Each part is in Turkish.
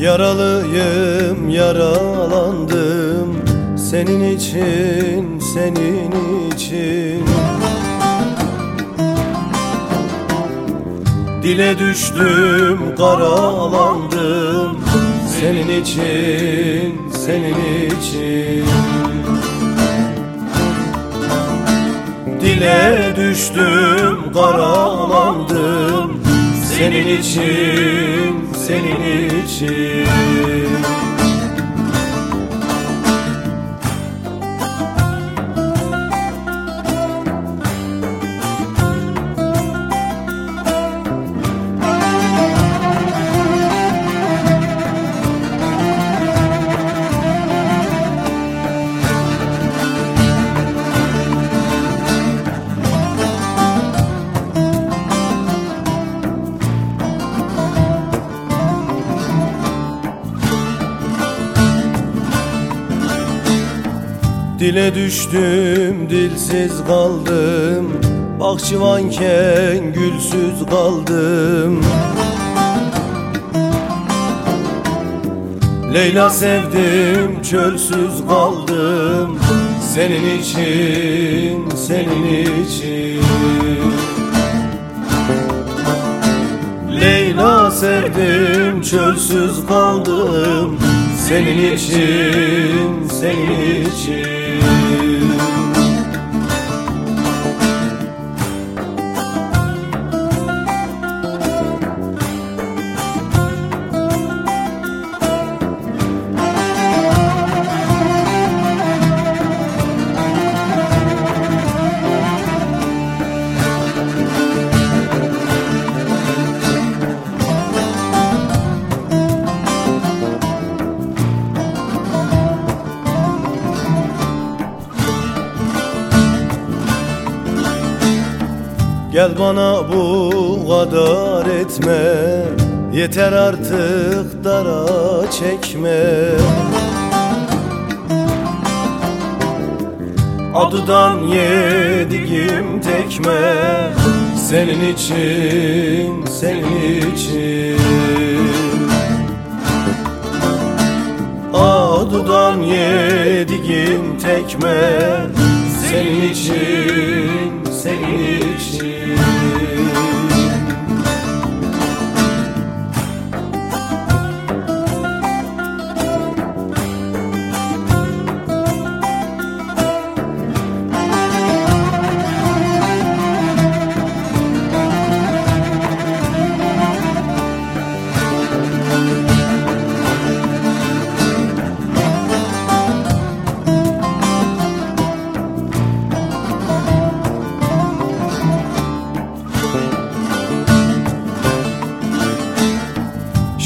Yaralıyım, yaralandım. Senin için, senin için. Dile düştüm, karalandım. Senin için, senin için. Dile düştüm, karalandım. Senin için, senin için Dile düştüm dilsiz kaldım. Bahçıvanken gülsüz kaldım. Leyla sevdim çölsüz kaldım. Senin için, senin için. Leyla sevdim çölsüz kaldım. Senin için, senin Gel bana bu kadar etme. Yeter artık dara çekme. Adıdan yediğim tekme. Senin için, senin için. Adıdan yediğim tekme. Senin için, senin için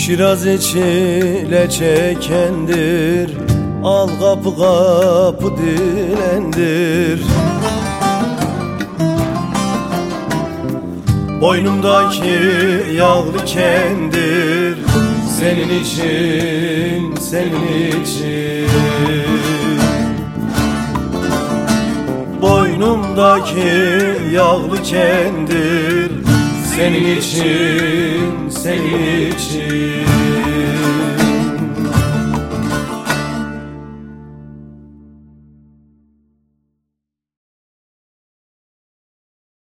Şiraz çile çekendir Al kapı kapı dilendir. Boynumdaki yağlı kendir Senin için, senin için. Boynumdaki yağlı kendir Senin için, senin için.